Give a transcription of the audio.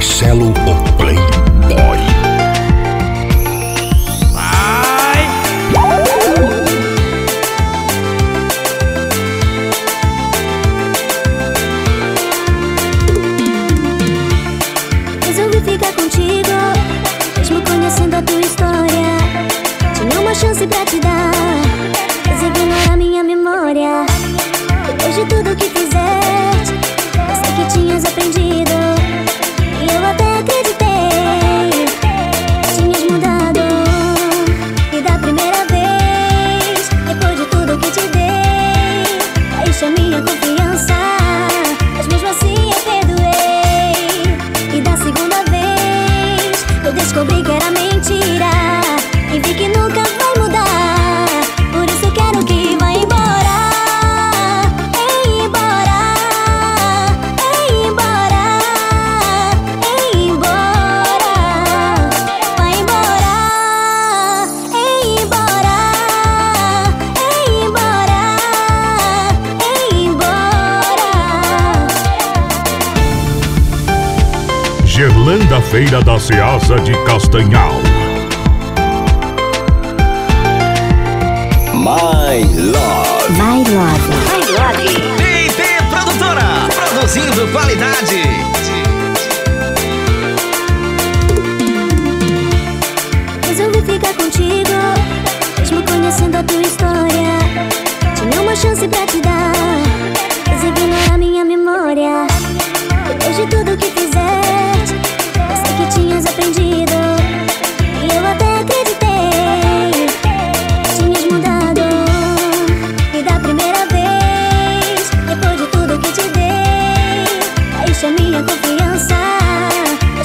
Marcelo o Playboy. Vai! Resolvi ficar contigo, mesmo conhecendo a tua história. Tinha uma chance pra te dar, mas a minha memória. Depois de tudo que fizeste, eu sei que tinhas aprendido. confiança. Galã da feira da Ceasa de Castanhal. My Love. My Love. My Love. PT Produtora, produzindo qualidade. Resolvi ficar contigo, mesmo conhecendo a tua história. Tinha uma chance pra